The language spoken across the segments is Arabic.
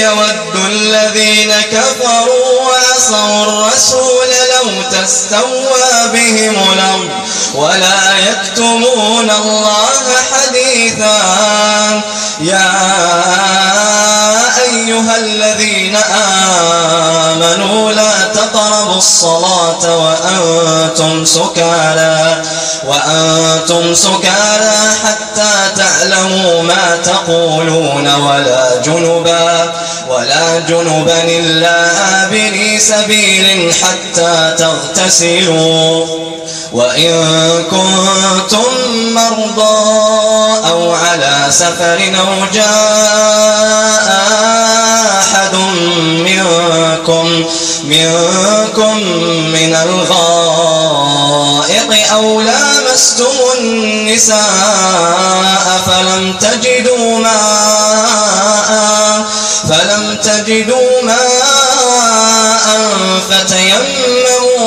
يود الذين كفروا وعصوا الرسول لو تستوى بهم الأرض ولا يكتمون الله حديثا. يا أيها الذين آمنوا لا تقربوا الصلاة وأنتم سكارى وأنتم سكارى حتى تعلموا ما تقولون ولا جنبا ولا جنبا إلا آبري سبيل حتى تغتسلوا. وإن كنتم مرضى أو على سفر أو جاء أحد منكم منكم من الغائط أو لامستم النساء فلم تجدوا ماء فلم تجدوا ماء فتيمموا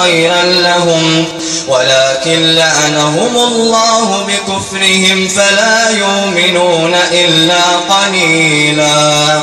خيرا لهم ولكن لعنهم الله بكفرهم فلا يؤمنون إلا قليلا.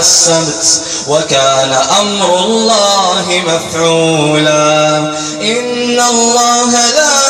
السبت وكان أمر الله مفعولا إن الله لا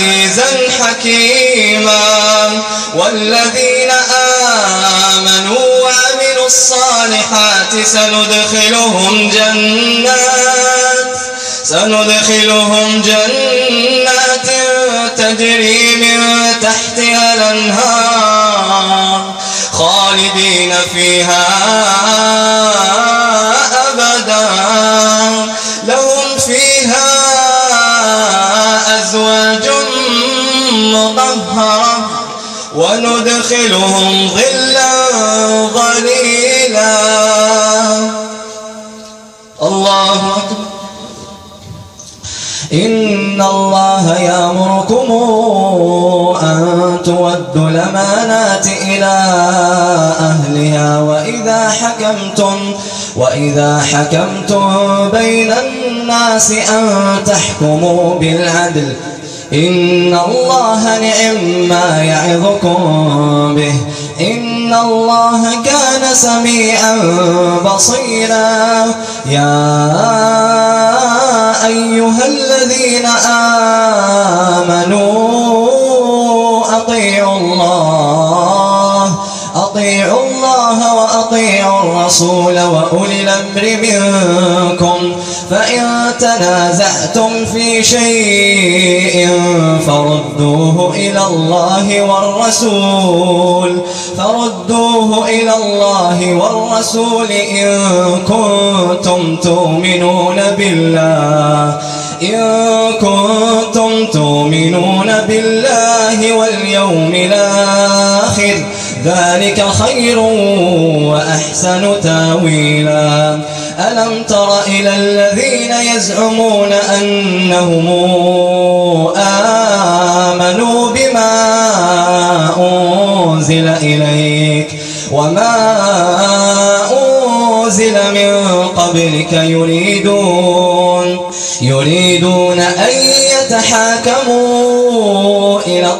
عزيزا حكيما والذين آمنوا وعملوا الصالحات سندخلهم جنات سندخلهم جنات تجري من تحتها الأنهار خالدين فيها إن الله يأمركم أن تودوا الأمانات إلى أهلها وإذا حكمتم وإذا حكمتم بين الناس أن تحكموا بالعدل. إن الله نعم ما يعظكم به. إن الله كان سميعا بصيرا. يا أيها الذين آمنوا أطيعوا الله أطيعوا وأطيعوا الرسول وأولي الأمر منكم. فإن تنازعتم في شيء فردوه إلى الله والرسول. فردوه إلى الله والرسول إن كنتم تؤمنون بالله. إن كنتم تؤمنون بالله واليوم الآخر. ذلك خير وأحسن تأويلا. ألم تر إلى الذين يزعمون أنهم آمنوا بما أنزل إليك وما أنزل من قبلك يريدون يريدون أن يتحاكموا. إلى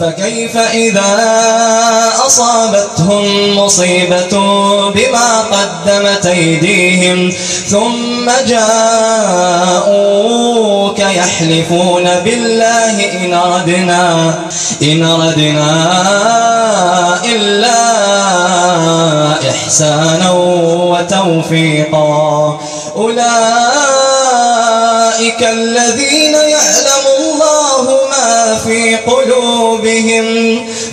فكيف إذا أصابتهم مصيبة بما قدمت أيديهم ثم جاءوك يحلفون بالله إن ردنا إن ردنا إلا إحسانا وتوفيقا. أولئك الذين يعلم الله ما في قلوبهم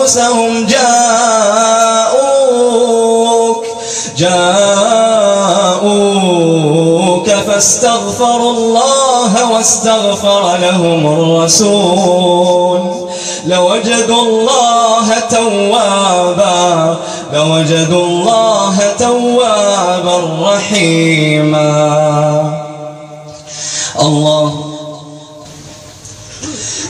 أنفسهم جاءوك جاءوك فاستغفروا الله واستغفر لهم الرسول. لوجدوا الله توابا لوجدوا الله توابا رحيما. الله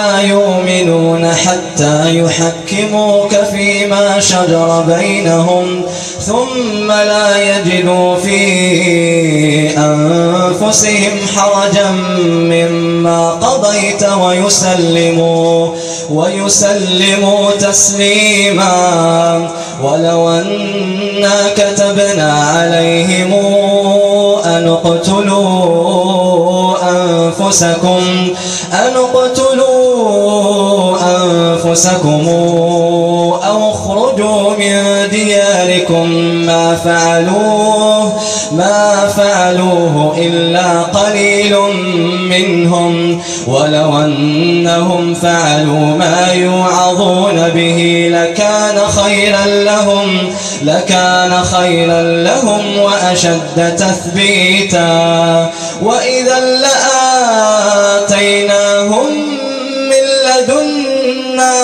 لا يؤمنون حتى يحكموك فيما شجر بينهم ثم لا يجدوا في أنفسهم حرجا مما قضيت ويسلموا ويسلموا تسليما ولو أنا كتبنا عليهم أن أنفسكم أن اقتلوا أنفسكم أو اخرجوا من دياركم ما فعلوه ما فعلوه إلا قليل منهم. ولو أنهم فعلوا ما يوعظون به لكان خيرا لهم. لكان خيرا لهم وأشد تثبيتا. وإذا لآتيناهم من لدنا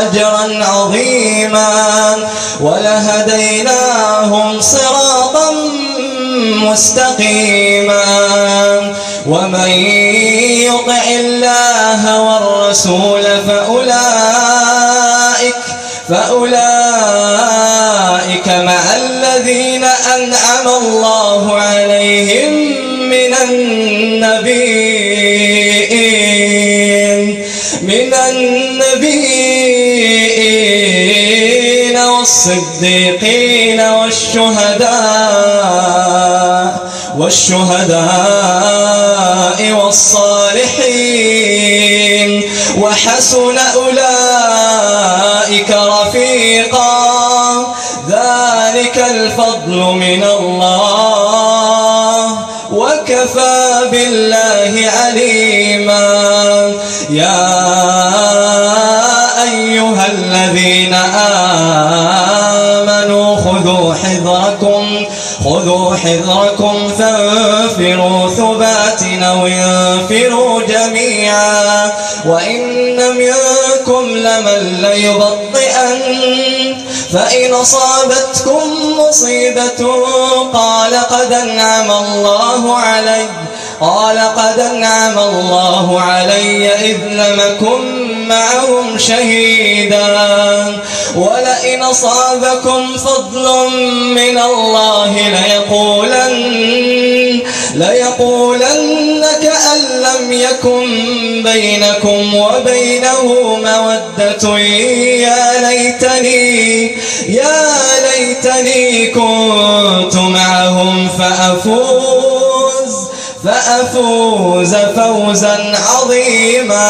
أجرا عظيما ولهديناهم صراطا مستقيما. ومن يطع الله والرسول فأولئك فأولئك أنعم الله عليهم من النبيين من النبيين والصديقين والشهداء والشهداء والصالحين وحسن أولئك الذين آمنوا خذوا حذركم خذوا حذركم فانفروا ثبات أو انفروا جميعا. وإن منكم لمن ليبطئن. فإن أصابتكم مصيبة قال قد أنعم الله علي قال قد أنعم الله علي إذ لم أكن معهم شهيدا ولئن أصابكم فضل من الله ليقولن ليقولن كأن لم يكن بينكم وبينه مودة. يا ليتني يا ليتني كنت معهم فأفوز فأفوز فوزا عظيما.